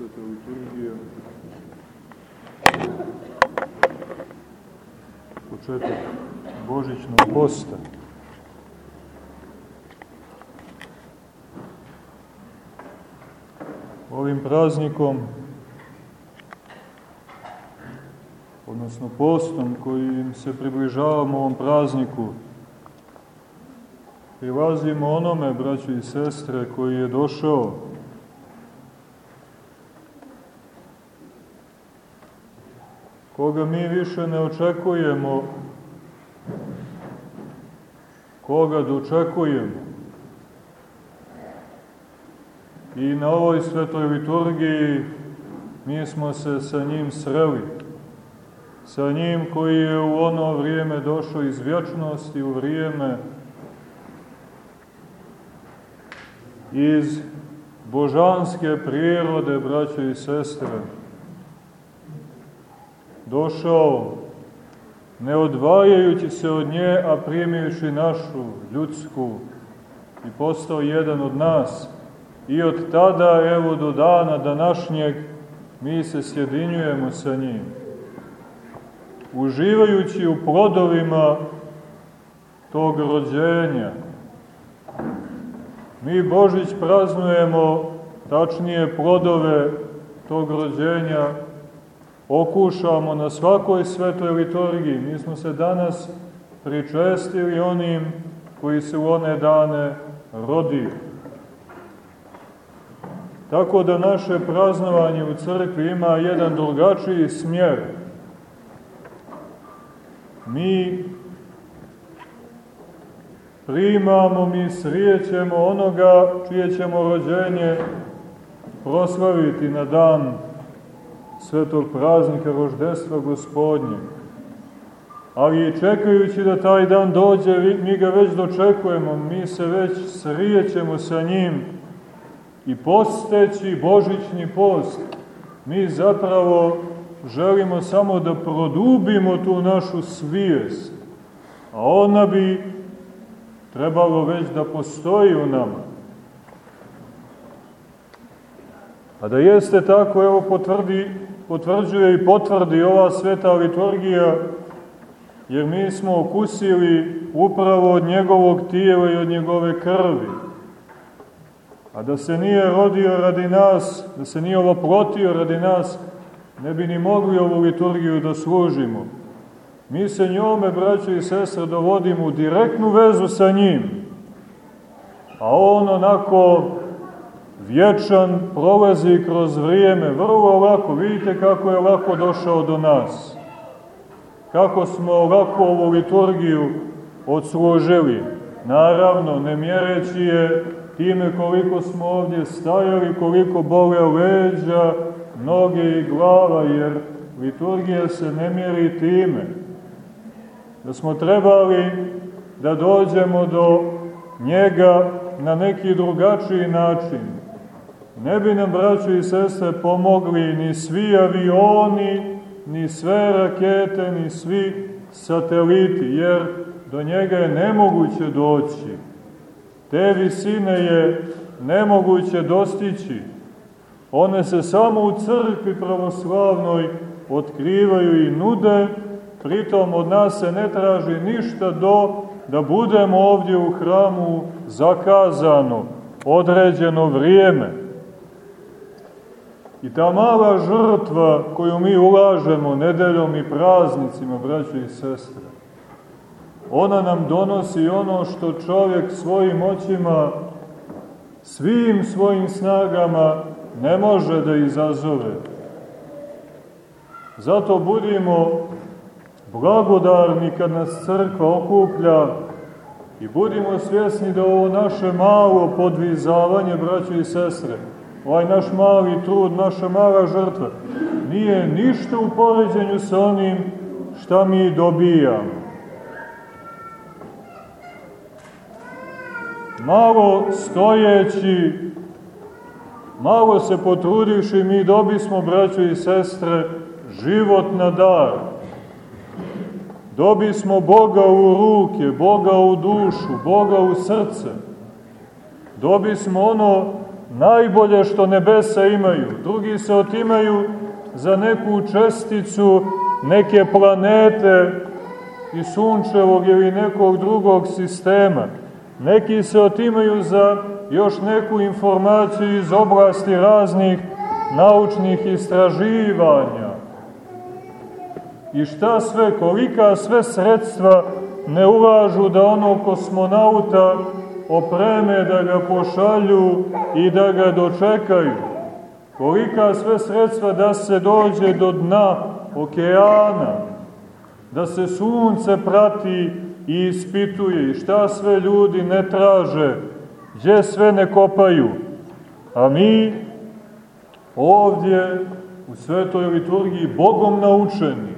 Svete liturgije. Početak Božićnog posta. Ovim praznikom, odnosno postom kojim se približavamo ovom prazniku, prilazimo onome, braći i sestre, koji je došao koga mi više ne očekujemo, koga dočekujemo. I na ovoj svetoj liturgiji mi smo se sa njim sreli, sa njim koji je u ono vrijeme došao iz vječnosti, u vrijeme iz božanske prirode, braće i sestre, došao ne odvajajući se od nje, a primivši našu ljudsku i postao jedan od nas. I od tada, evo do dana današnjeg, mi se sjedinjujemo sa njim. Uživajući u plodovima tog rođenja, mi Božić praznujemo, tačnije plodove tog rođenja, okušamo na svakoj svetoj liturgiji. Mi smo se danas pričestili onim koji se u one dane rodio. Tako da naše praznovanje u crkvi ima jedan drugačiji smjer. Mi primamo, mi srijećemo onoga čije ćemo rođenje proslaviti na dan svetog praznika roždestva gospodnje. Ali čekajući da taj dan dođe, mi ga već dočekujemo, mi se već srijećemo sa njim i posteći Božićni post, mi zapravo želimo samo da produbimo tu našu svijest, a ona bi trebalo već da postoji u nama. A da jeste tako, evo potvrdi, potvrđuje i potvrdi ova sveta liturgija, jer mi smo okusili upravo od njegovog tijela i od njegove krvi. A da se nije rodio radi nas, da se nije ovoprotio radi nas, ne bi ni mogli ovu liturgiju da služimo. Mi se njome, braćo i sestre, dovodimo u direktnu vezu sa njim. A on onako vječan prolazi kroz vrijeme, vrlo lako, vidite kako je lako došao do nas. Kako smo lako ovu liturgiju odslužili. Naravno, ne mjereći je time koliko smo ovdje stajali, koliko bole leđa, noge i glava, jer liturgija se ne mjeri time. Da smo trebali da dođemo do njega na neki drugačiji način. Ne bi nam, braćo i sestre, pomogli ni svi avioni, ni sve rakete, ni svi sateliti, jer do njega je nemoguće doći. Te visine je nemoguće dostići. One se samo u crkvi pravoslavnoj otkrivaju i nude, pritom od nas se ne traži ništa do da budemo ovdje u hramu zakazano, određeno vrijeme. I ta mala žrtva koju mi ulažemo nedeljom i praznicima, braćo i sestre, ona nam donosi ono što čovjek svojim očima, svim svojim snagama ne može da izazove. Zato budimo blagodarni kad nas crkva okuplja i budimo svjesni da ovo naše malo podvizavanje, braćo i sestre, ovaj naš mali trud, naša mala žrtva, nije ništa u poređenju sa onim šta mi dobijamo. Malo stojeći, malo se potrudivši, mi dobismo, braćo i sestre, život na dar. Dobismo Boga u ruke, Boga u dušu, Boga u srce. Dobismo ono najbolje što nebesa imaju. Drugi se otimaju za neku česticu neke planete i sunčevog ili nekog drugog sistema. Neki se otimaju za još neku informaciju iz oblasti raznih naučnih istraživanja. I šta sve, kolika sve sredstva ne ulažu da ono kosmonauta opreme, da ga pošalju i da ga dočekaju. Kolika sve sredstva da se dođe do dna okeana, da se sunce prati i ispituje i šta sve ljudi ne traže, gdje sve ne kopaju. A mi ovdje u svetoj liturgiji Bogom naučeni,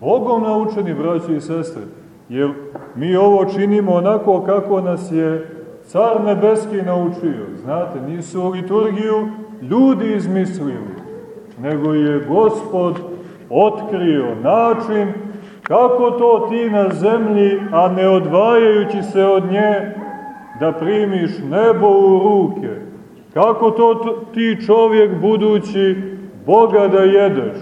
Bogom naučeni, braći i sestre, jer mi ovo činimo onako kako nas je car nebeski naučio. Znate, nisu liturgiju ljudi izmislili, nego je gospod otkrio način kako to ti na zemlji, a ne odvajajući se od nje, da primiš nebo u ruke. Kako to ti čovjek budući Boga da jedeš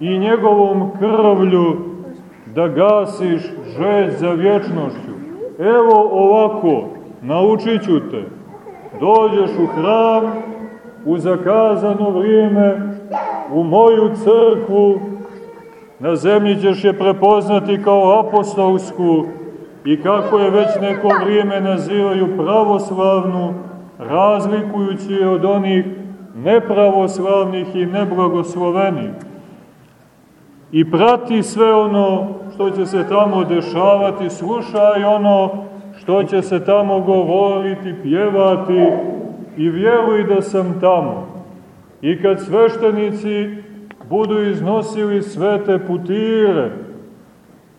i njegovom krvlju da gasiš žeć za vječnošću. Evo ovako, naučit ću te. Dođeš u hram, u zakazano vrijeme, u moju crkvu, na zemlji ćeš je prepoznati kao apostolsku i kako je već neko vrijeme nazivaju pravoslavnu, razlikujući je od onih nepravoslavnih i neblagoslovenih. I prati sve ono što će se tamo dešavati, slušaj ono što će se tamo govoriti, pjevati i vjeruj da sam tamo. I kad sveštenici budu iznosili svete putire,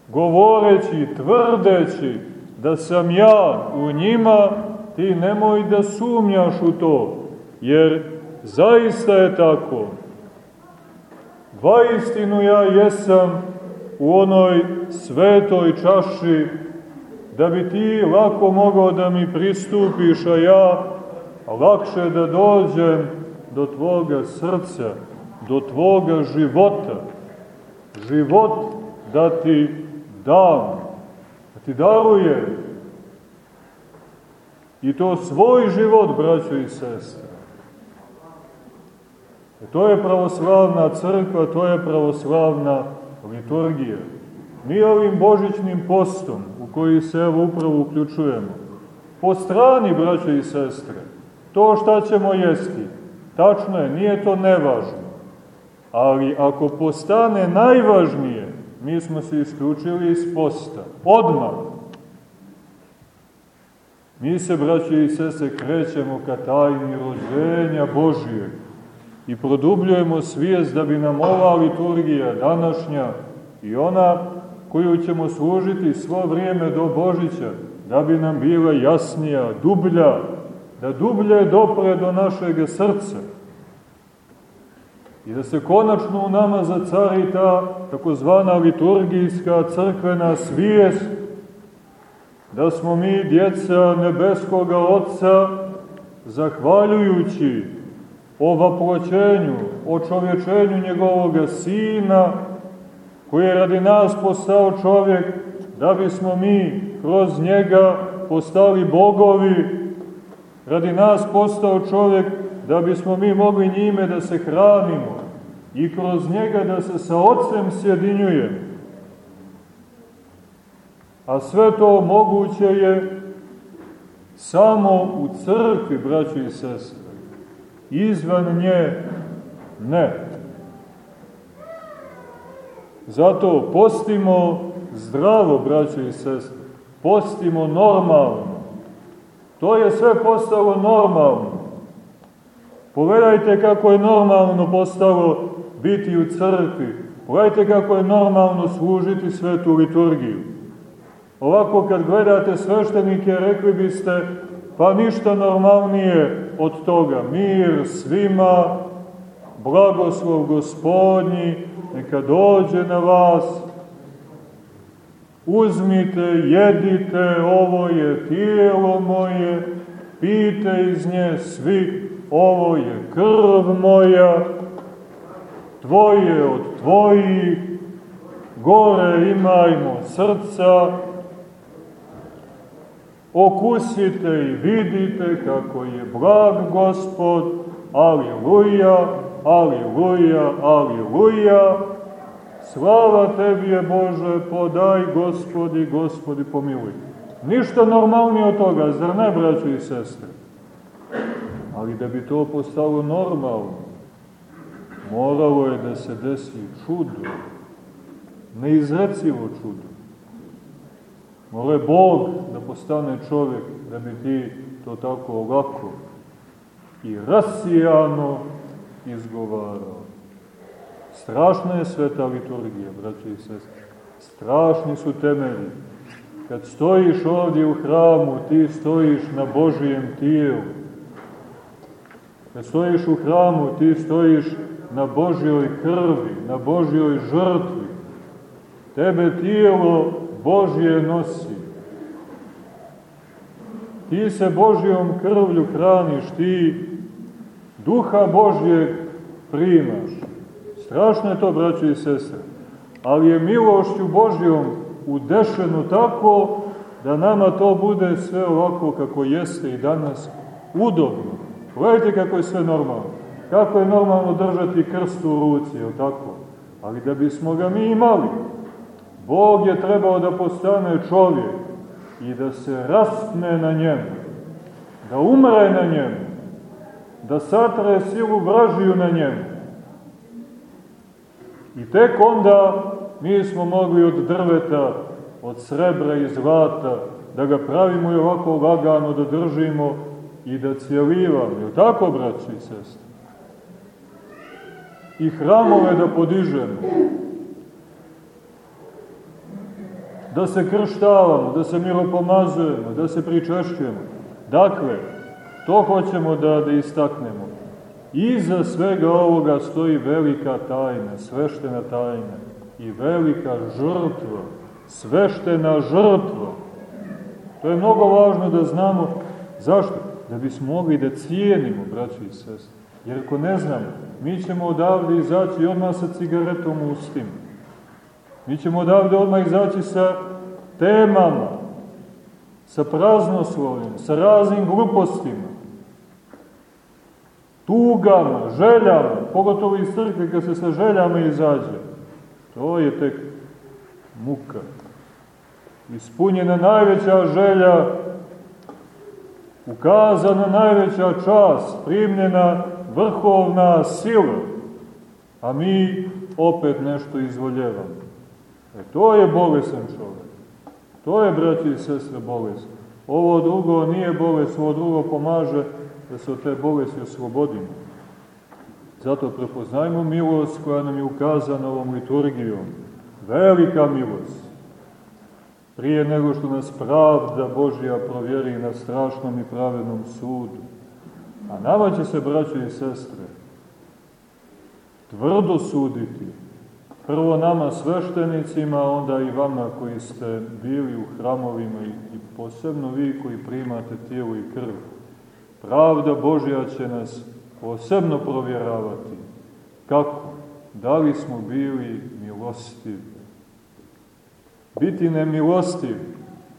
govoreći, tvrdeći da sam ja u njima, ti nemoj da sumnjaš u to, jer zaista je tako. Vaistinu ja jesam u onoj svetoj čaši, da bi ti lako mogao da mi pristupiš, a ja lakše da dođem do tvoga srca, do tvoga života. Život da ti dam, da ti daruje. I to svoj život, braćo i sestre. E to je pravoslavna crkva, to je pravoslavna liturgija. Mi ovim božićnim postom, u koji se evo upravo uključujemo, po strani, braćo i sestre, to šta ćemo jesti, tačno je, nije to nevažno. Ali ako postane najvažnije, mi smo se isključili iz posta. Odmah. Mi se, braće i sese, krećemo ka tajni rođenja Božije i produbljujemo svijest da bi nam ova liturgija današnja i ona koju ćemo služiti svo vrijeme do Božića, da bi nam bila jasnija, dublja, da dublje dopre do našeg srca i da se konačno u nama zacari ta takozvana liturgijska crkvena svijest da smo mi djeca nebeskoga Otca zahvaljujući o vaploćenju, o čovječenju njegovoga Sina koji je radi nas postao čovjek da bismo mi kroz njega postali bogovi, radi nas postao čovjek da bismo mi mogli njime da se hranimo i kroz njega da se sa Otcem sjedinjujemo. A sve to moguće je samo u crkvi, braći i sestre. Izvan nje ne. Zato postimo zdravo, braći i sestre. Postimo normalno. To je sve postalo normalno. Pogledajte kako je normalno postalo biti u crkvi. Pogledajte kako je normalno služiti svetu liturgiju. Ovako kad gledate sveštenike, rekli biste, pa ništa normalnije od toga. Mir svima, blagoslov gospodnji, neka dođe na vas. uzmite, jedite, ovo je tijelo moje, pite iz nje svi, ovo je krv moja, tvoje od tvojih, gore imajmo srca, okusite i vidite kako je blag gospod, aliluja, aliluja, aliluja, slava tebi je Bože, podaj gospodi, gospodi pomiluj. Ništa normalnije od toga, zar ne, braćo i sestre? Ali da bi to postalo normalno, moralo je da se desi čudo, neizrecivo čudo. Mora je Bog da postane čovjek, da bi ti to tako lako i rasijano izgovarao. Strašna je sveta liturgija, braći i sestri. Strašni su temelji. Kad stojiš ovdje u hramu, ti stojiš na Božijem tijelu. Kad stojiš u hramu, ti stojiš na Božjoj krvi, na Božjoj žrtvi. Tebe tijelo Božje nosi. Ti se Božjom krvlju hraniš, ti duha Božjeg primaš. Strašno je to, braći i sestre. Ali je milošću Božjom udešeno tako da nama to bude sve ovako kako jeste i danas udobno. Gledajte kako je sve normalno. Kako je normalno držati krst u ruci, je tako? Ali da bismo ga mi imali, Bog je trebao da postane čovjek i da se raspne na njemu, da umre na njemu, da satre silu vražiju na njemu. I tek onda mi smo mogli od drveta, od srebra i zlata, da ga pravimo i ovako lagano da držimo i da cijelivamo. Je tako, braći i sestri? I hramove da podižemo da se krštavamo, da se miropomazujemo, da se pričešćujemo. Dakle, to hoćemo da, da istaknemo. Iza svega ovoga stoji velika tajna, sveštena tajna i velika žrtva, sveštena žrtva. To je mnogo važno da znamo. Zašto? Da bismo mogli da cijenimo, braći i sestri. Jer ako ne znamo, mi ćemo odavde izaći odmah sa cigaretom u ustima Mi ćemo odavde odmah izaći sa temama, sa praznoslovima, sa raznim glupostima, tugama, željama, pogotovo iz crkve kad se sa željama izađe. To je tek muka. Ispunjena najveća želja, ukazana najveća čast, primljena vrhovna sila, a mi opet nešto izvoljevamo. E to je bolesan čovjek. To je, braći i sestre, bolest. Ovo drugo nije bolest, ovo drugo pomaže da se od te bolesti oslobodimo. Zato prepoznajmo milost koja nam je ukazana ovom liturgijom. Velika milost. Prije nego što nas pravda Božja provjeri na strašnom i pravednom sudu. A nama će se, braći i sestre, tvrdo suditi Prvo nama sveštenicima, onda i vama koji ste bili u hramovima i, posebno vi koji primate tijelo i krv. Pravda Božja će nas posebno provjeravati. Kako? Da li smo bili milostivi? Biti nemilostiv,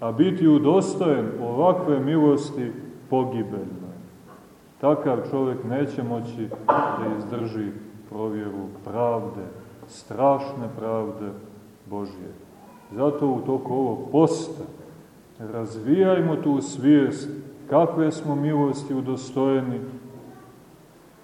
a biti udostojen ovakve milosti pogibeljno. Takav čovjek neće moći da izdrži provjeru pravde strašne pravde Božje. Zato u toku ovog posta razvijajmo tu svijest kakve smo milosti udostojeni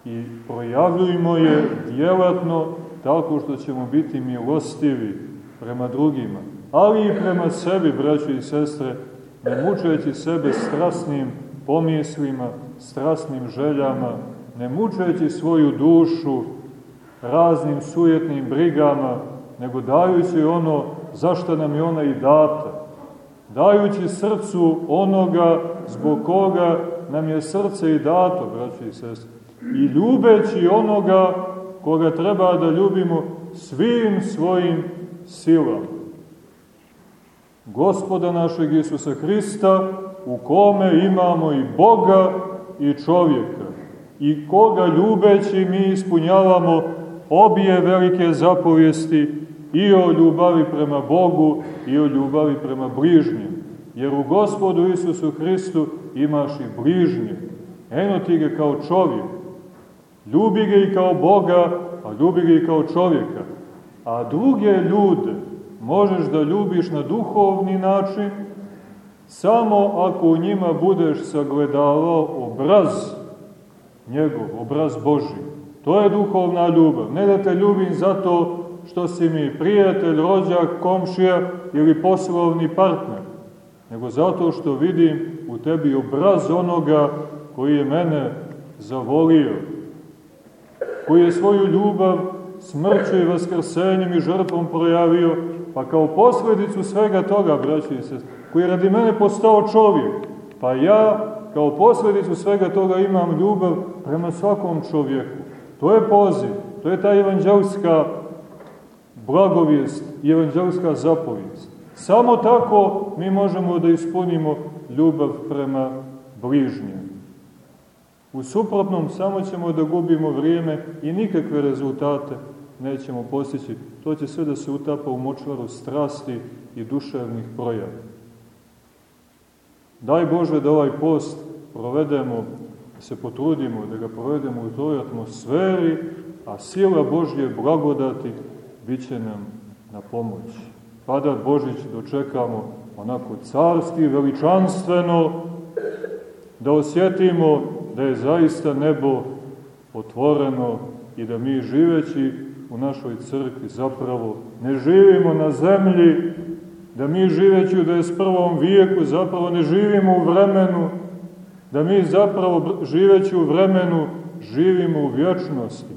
i projavljujemo je djelatno tako što ćemo biti milostivi prema drugima, ali i prema sebi, braći i sestre, ne mučeći sebe strasnim pomislima, strasnim željama, ne mučeći svoju dušu raznim sujetnim brigama, nego dajući ono zašto nam je ona i data. Dajući srcu onoga zbog koga nam je srce i dato, braći i sestri. I ljubeći onoga koga treba da ljubimo svim svojim silama. gospoda našeg Isusa Hrista, u kome imamo i Boga i čovjeka, i koga ljubeći mi ispunjavamo obje velike zapovijesti i o ljubavi prema Bogu i o ljubavi prema bližnjem. Jer u gospodu Isusu Hristu imaš i bližnje. Eno ti ga kao čovjek. Ljubi ga i kao Boga, a ljubi ga i kao čovjeka. A druge ljude možeš da ljubiš na duhovni način, samo ako u njima budeš sagledavao obraz njegov, obraz Boži. To je duhovna ljubav. Ne da te ljubim zato što si mi prijatelj, rođak, komšija ili poslovni partner, nego zato što vidim u tebi obraz onoga koji je mene zavolio, koji je svoju ljubav smrću i vaskrsenjem i žrtvom projavio, pa kao posledicu svega toga, braći i sest, koji je radi mene postao čovjek, pa ja kao posledicu svega toga imam ljubav prema svakom čovjeku. To je poziv, to je ta evanđelska blagovijest i evanđelska zapovijest. Samo tako mi možemo da ispunimo ljubav prema bližnjem. U suprotnom samo ćemo da gubimo vrijeme i nikakve rezultate nećemo postići. To će sve da se utapa u močvaru strasti i duševnih projava. Daj Bože da ovaj post provedemo, se potrudimo, da ga provedemo u toj atmosferi, a sila Božje blagodati bit će nam na pomoć. Pa da Božić dočekamo onako carski, veličanstveno, da osjetimo da je zaista nebo otvoreno i da mi živeći u našoj crkvi zapravo ne živimo na zemlji, da mi živeći u 21. vijeku zapravo ne živimo u vremenu, da mi zapravo živeći u vremenu živimo u vječnosti.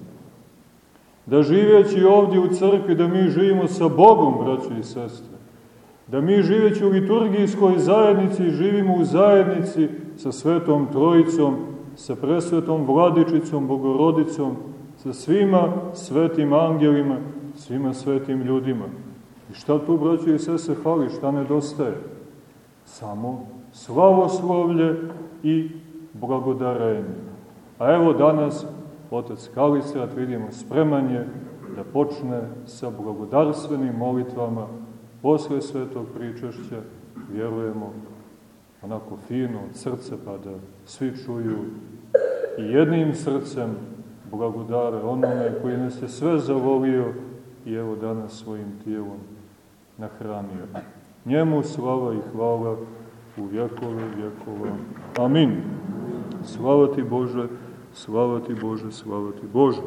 Da živeći ovdje u crkvi, da mi živimo sa Bogom, braći i sestre. Da mi živeći u liturgijskoj zajednici, živimo u zajednici sa Svetom Trojicom, sa presvetom Vladičicom, Bogorodicom, sa svima svetim angelima, svima svetim ljudima. I šta tu, braći i sese, fali, šta nedostaje? Samo slavoslovlje i blagodarenje. A evo danas otac Kalisrat, vidimo, spreman je da počne sa blagodarstvenim molitvama posle svetog pričašća, vjerujemo, onako fino od srca, pa da svi čuju i jednim srcem blagodare onome koji nas je sve zavolio i evo danas svojim tijelom nahranio. Njemu slava i hvala u vjekove vjekova. Amin. Slava ti Bože, slava ti Bože, slava ti Bože.